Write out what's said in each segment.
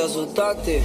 da zutate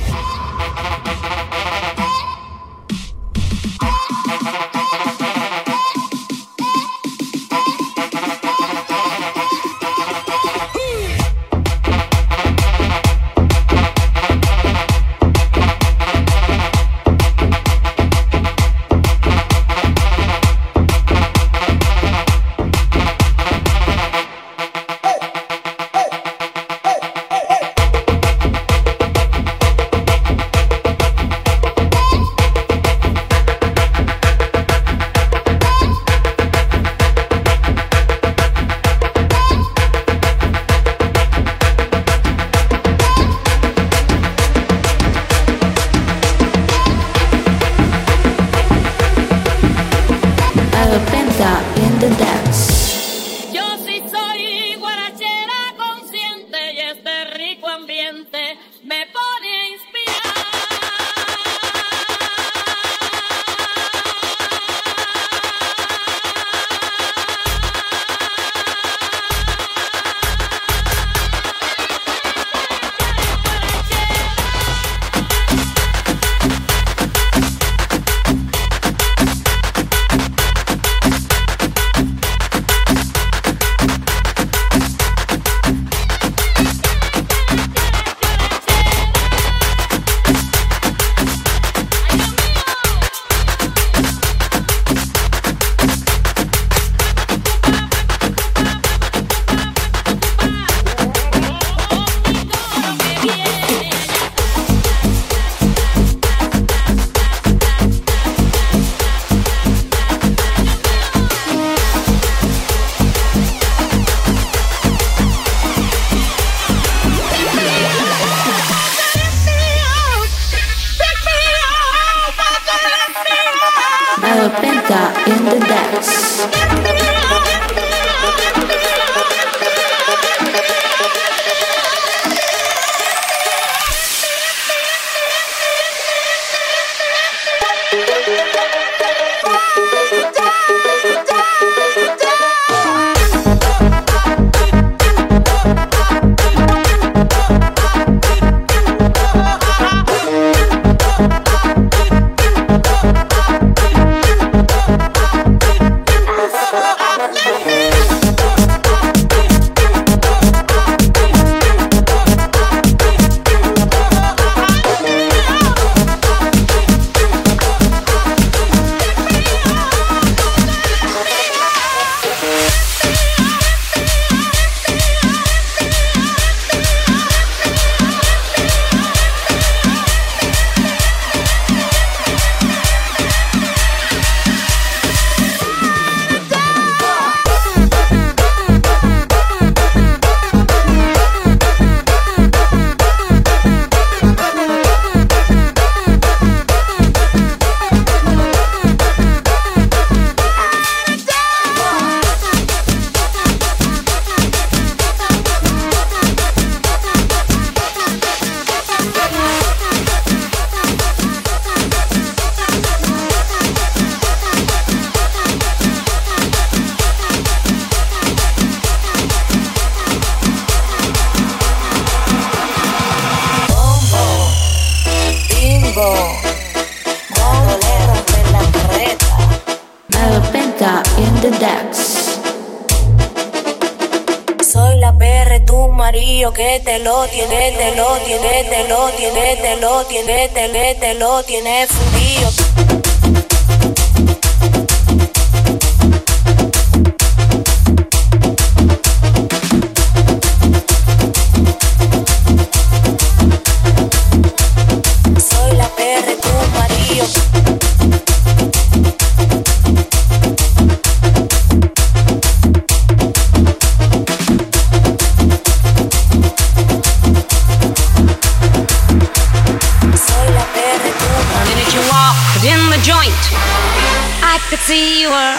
tiene, te lo tiene fundido.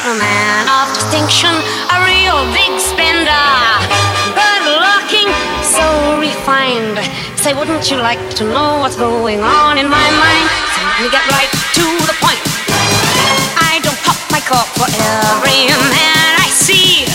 A man of distinction, a real big spender. Good looking, so refined. Say, wouldn't you like to know what's going on in my mind? Let me get right to the point. I don't pop my cork for every man I see.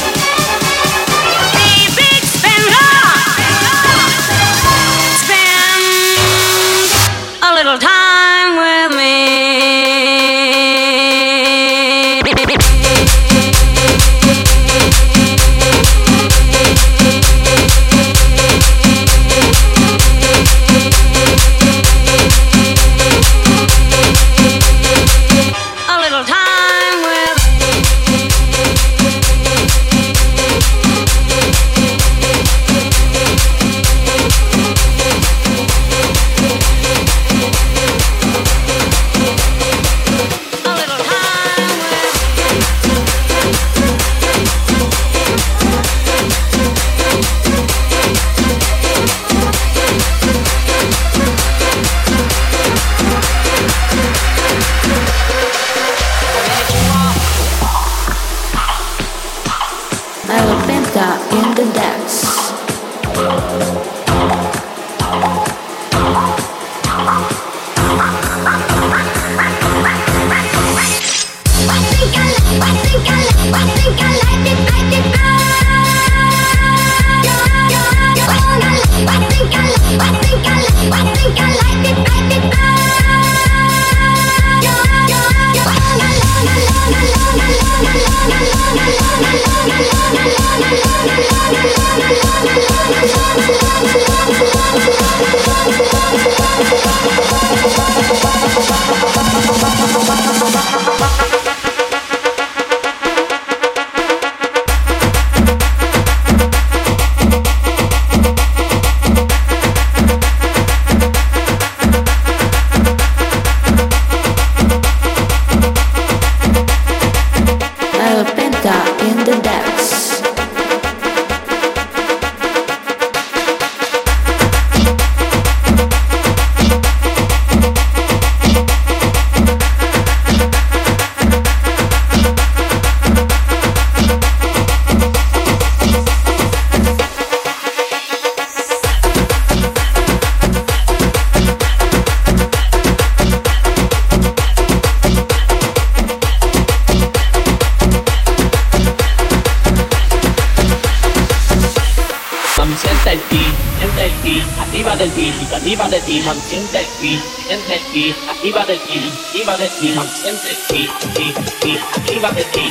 Arriba de ti, el beat, beat, beat, arriba de ti,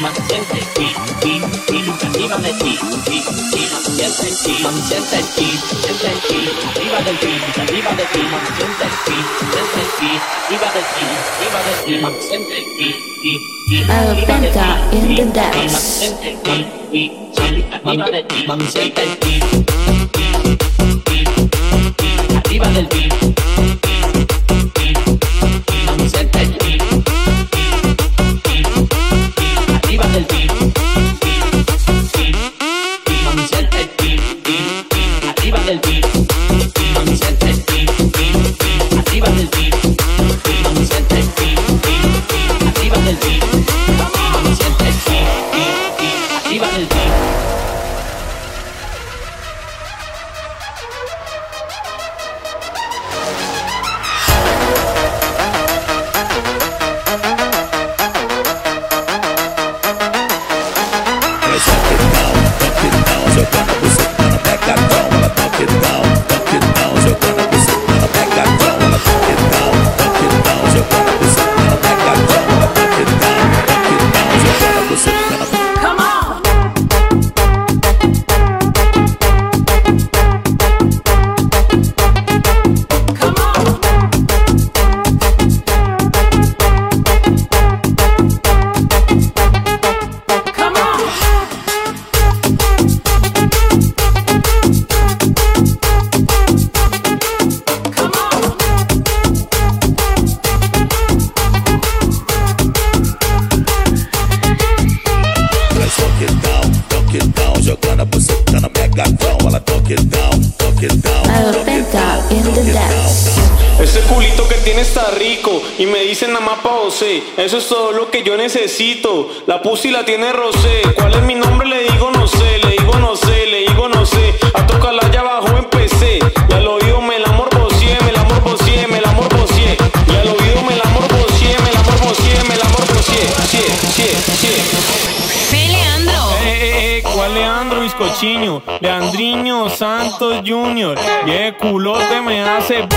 mam, siente el beat, beat, beat, arriba de ti, siente el beat, siente el beat, arriba beat, y arriba de ti, beat, siente el beat, arriba de ti, arriba de ti, el beat, beat, beat, arriba de ti, el beat, beat, beat, arriba de ti, mam, siente necesito. La pussy la tiene Rosé. ¿Cuál es mi nombre? Le digo no sé, le digo no sé, le digo no sé. A tocarla allá abajo empecé. Y al oído me la morbosié, me la morbosié, me la morbosié. Y al oído me la morbosié, me la morbosié, me la morbosié. Sie, sie, sie. Ve, Leandro. Eh, eh, eh, ¿cuál Leandro Bizcochiño? Leandriño Santos Jr. Y el culote me hace.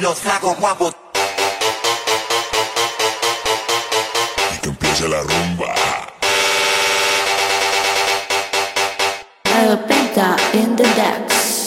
los flacos guapos. Y que empiece la rumba. Penta in the decks.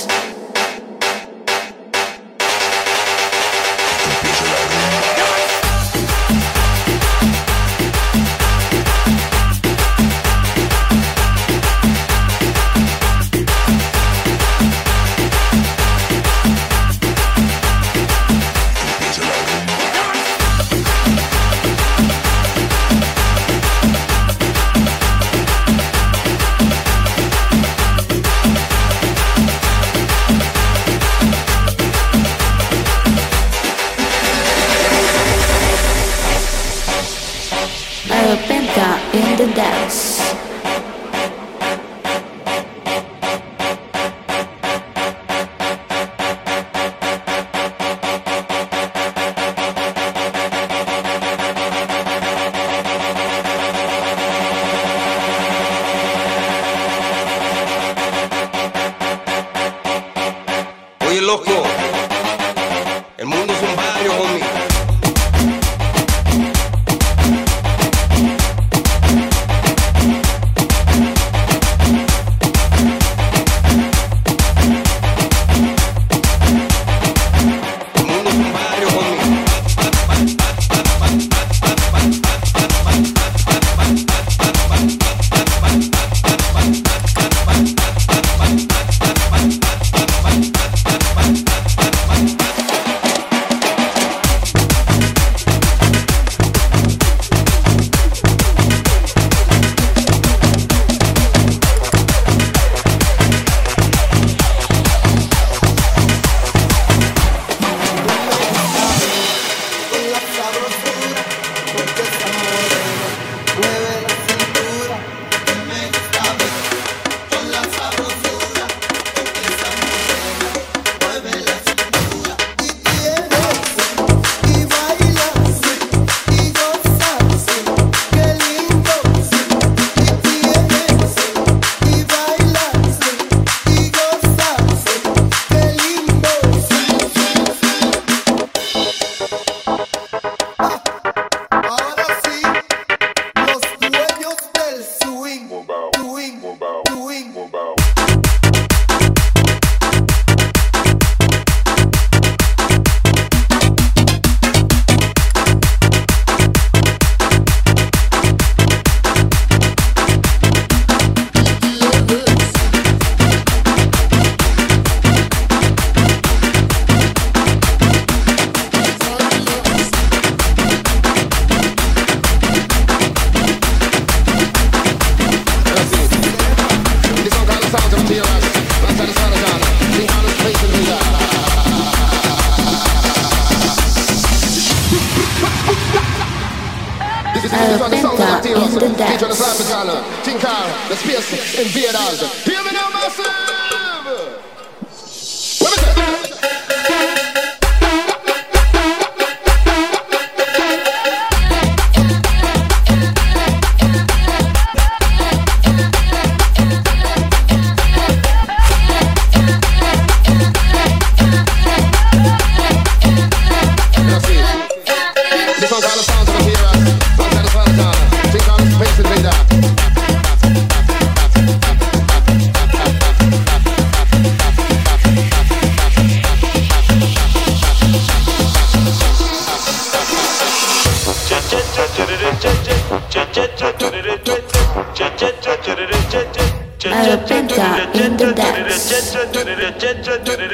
jet jet jet jet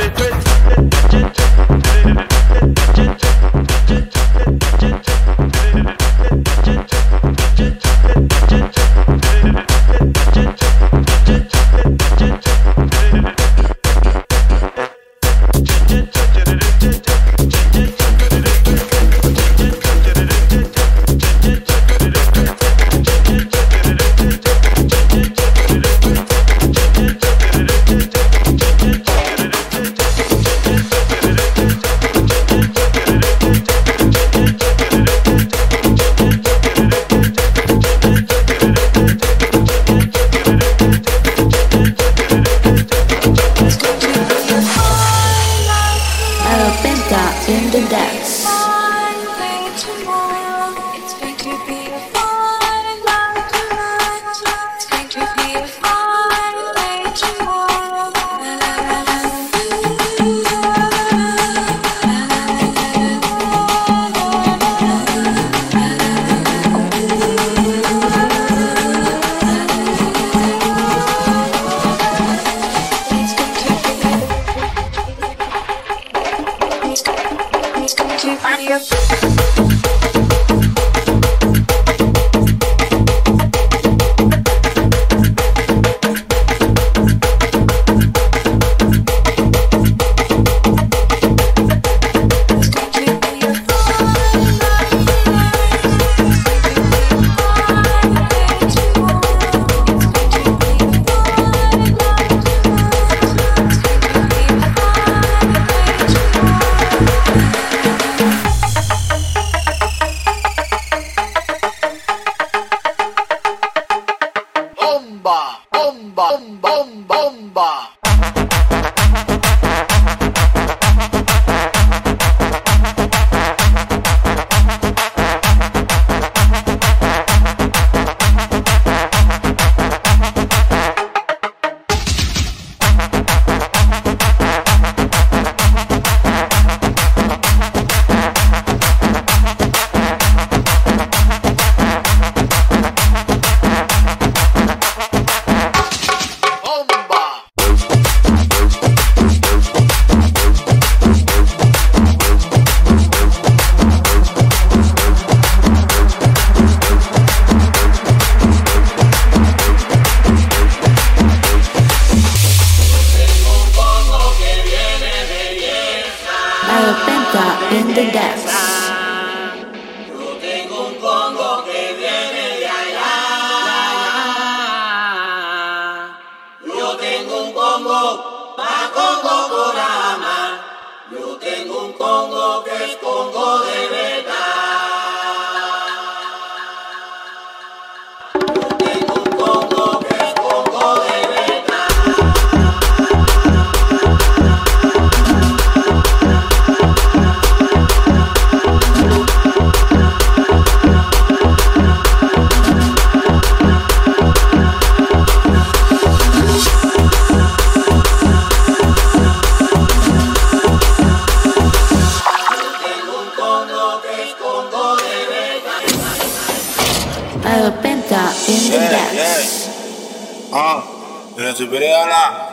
Cipriana.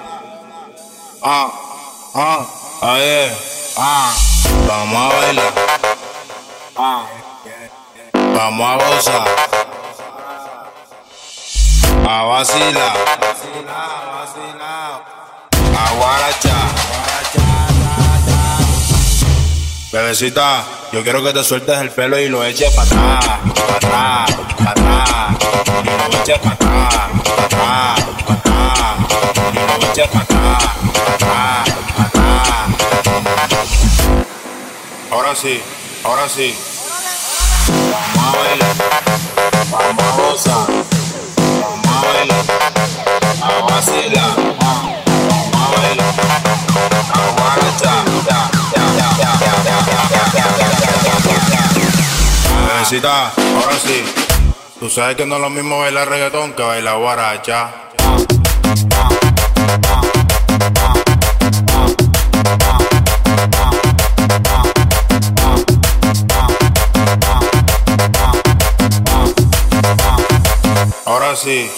Ah, ah, ahí, ah. Vamos a bailar. Ah. Vamos a gozar. A vacilar. A vacilar, a vacilar. Bebecita, yo quiero que te sueltes el pelo y lo eches para atrás, para atrás, para atrás. Y lo eches para atrás, para atrás, para atrás. Lo eches para atrás, para atrás, para atrás. Ahora sí, ahora sí. Vamos a bailar, vamos a gozar, vamos a bailar, a vamos a bailar, a Bebecita, ahora sí. Tú sabes que no es lo mismo bailar reggaetón que bailar guaracha. Ahora sí.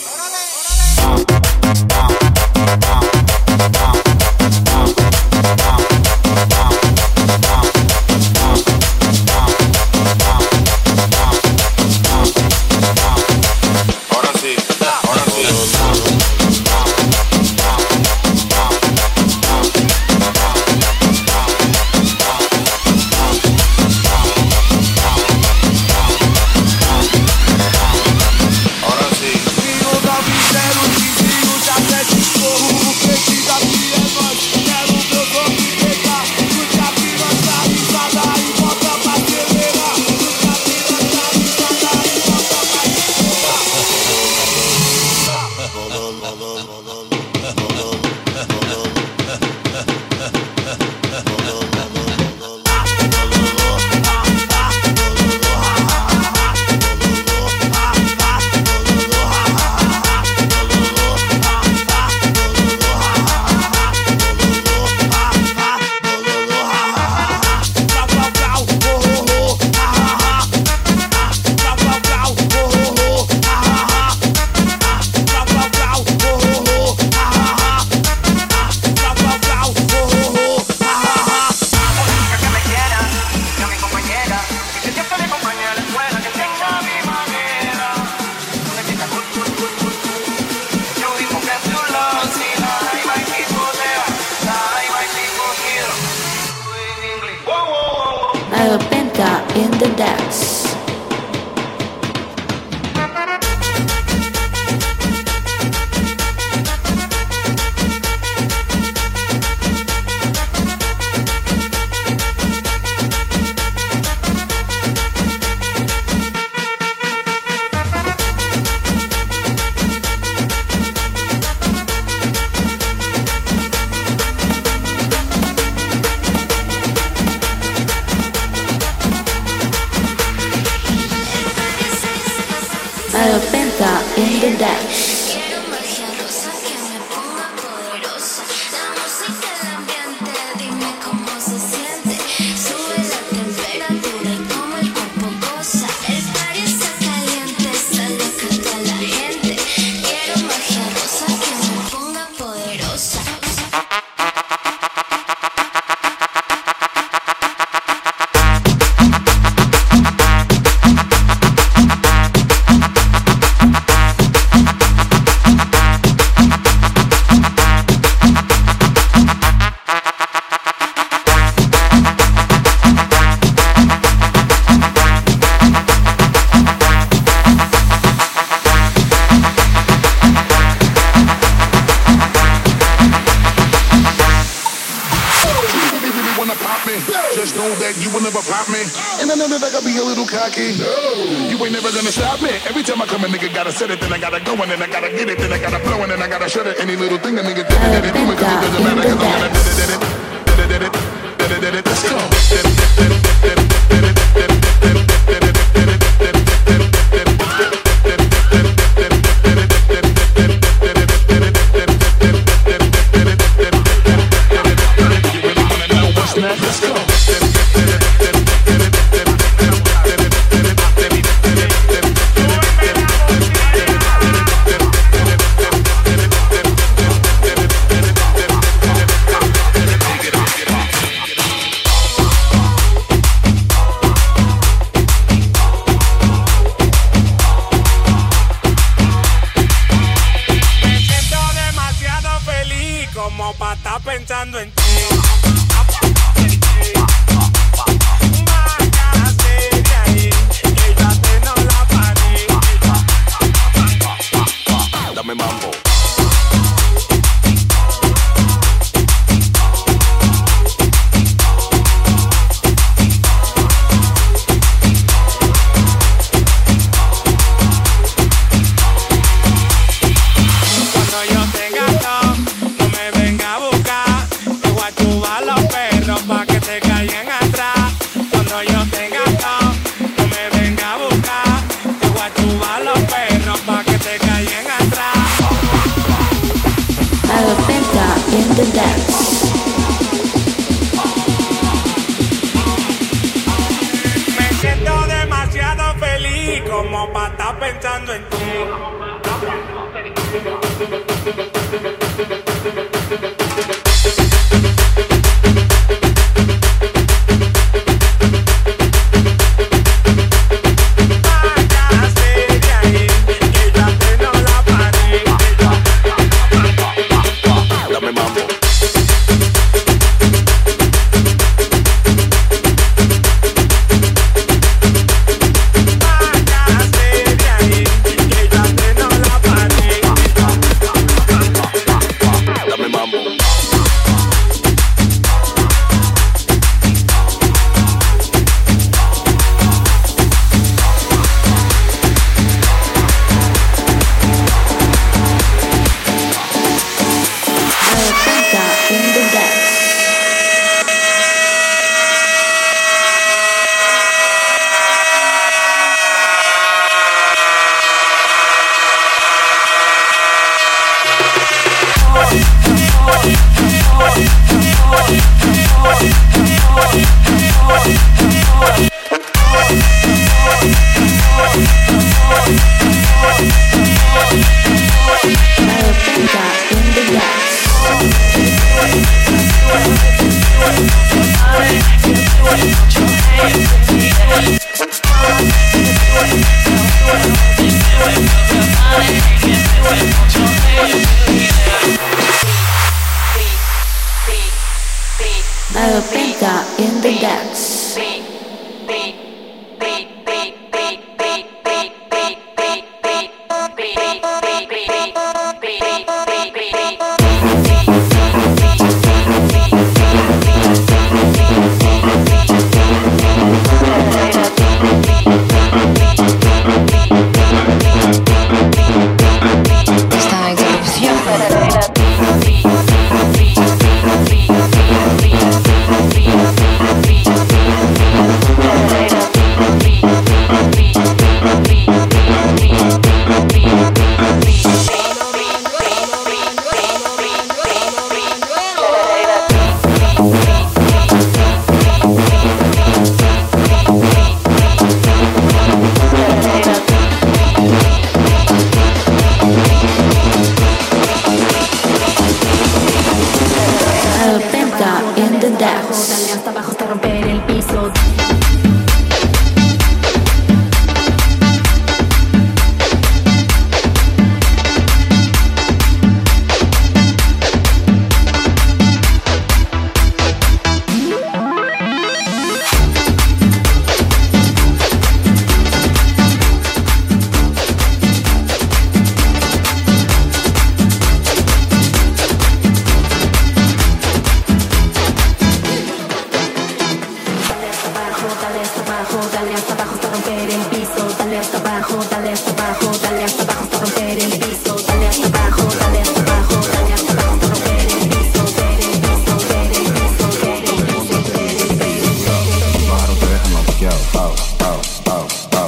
Abajo, dale hasta abajo hasta romper el piso. Dale hasta abajo, dale hasta abajo, dale hasta abajo hasta romper el piso. Dale hasta abajo, dale hasta abajo, dale hasta abajo hasta romper el piso.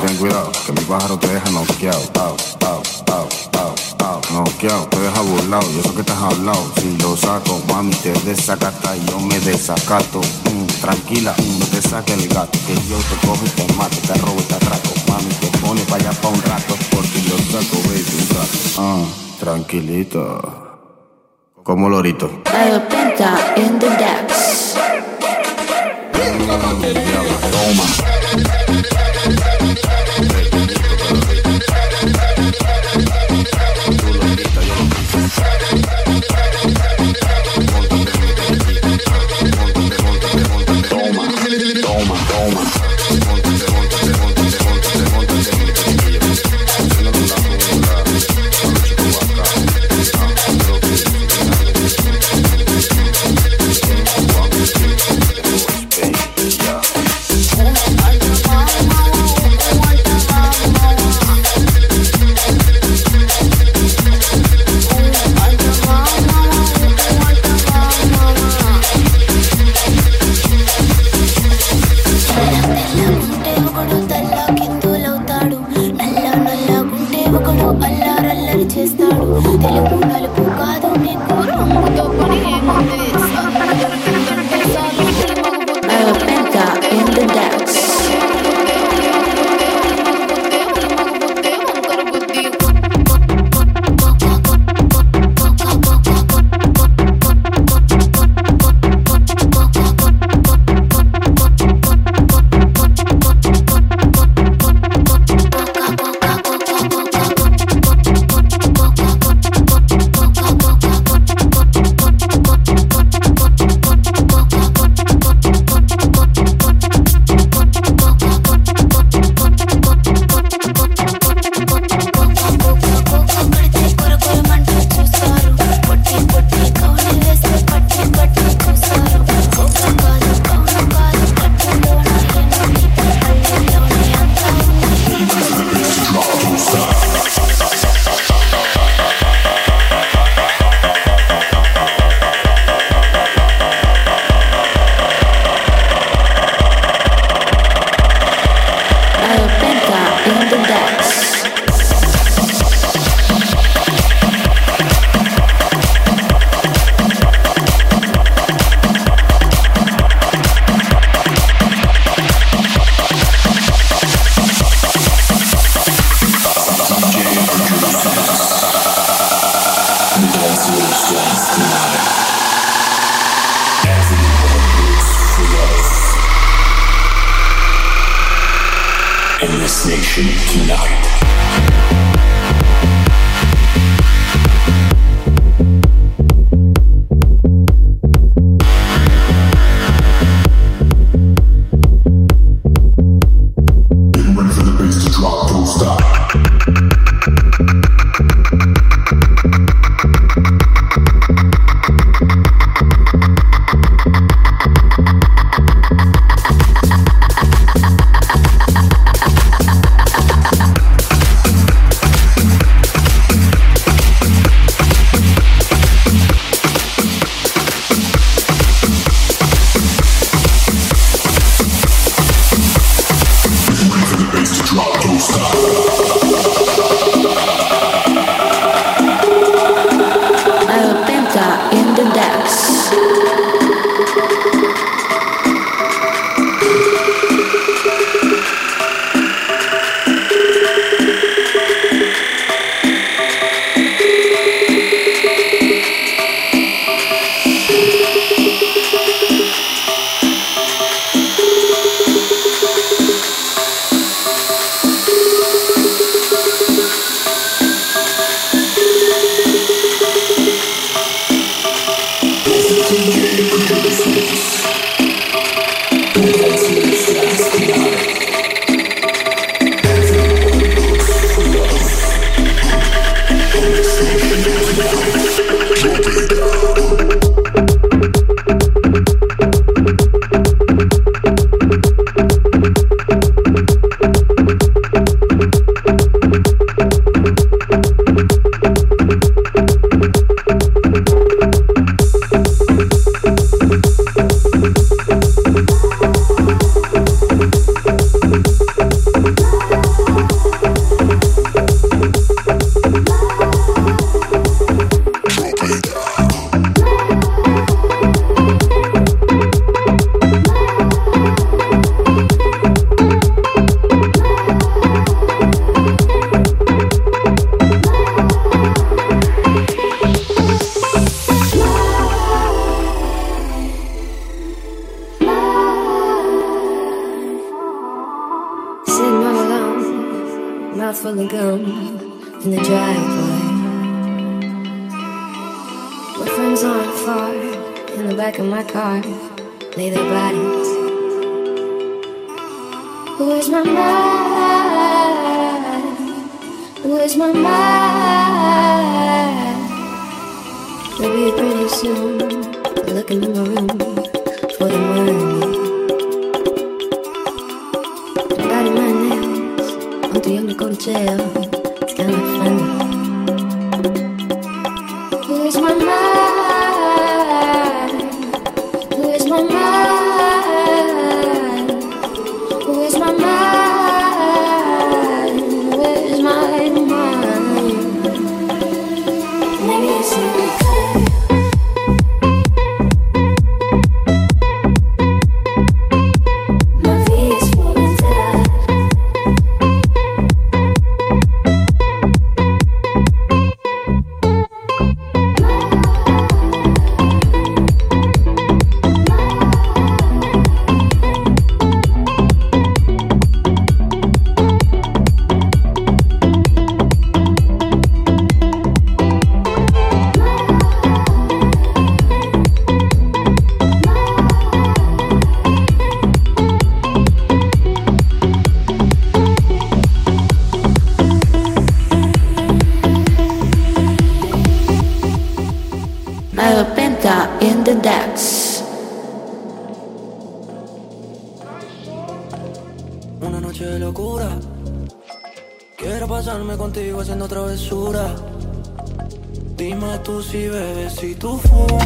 Ten cuidado, que mi pájaro te deja noqueado, pao, pao, pao, pao, pao. Noqueado, te deja burlado, y eso que has hablado. Si lo saco, mami, te desacata y yo me desacato. Mm, tranquila, no te saque el gato, que yo te cojo y te mato, te robo y te atraco. Mami, te pone para allá pa' un rato, porque yo saco, baby, un rato. Ah, tranquilito. Como lorito. Arapenka in the decks. mouthful of gum in the driveway. My friends aren't far, in the back of my car, lay their bodies. Where's my mind? Where's my mind? Maybe pretty soon, I look in the room. jail. si bebes y tú fumas.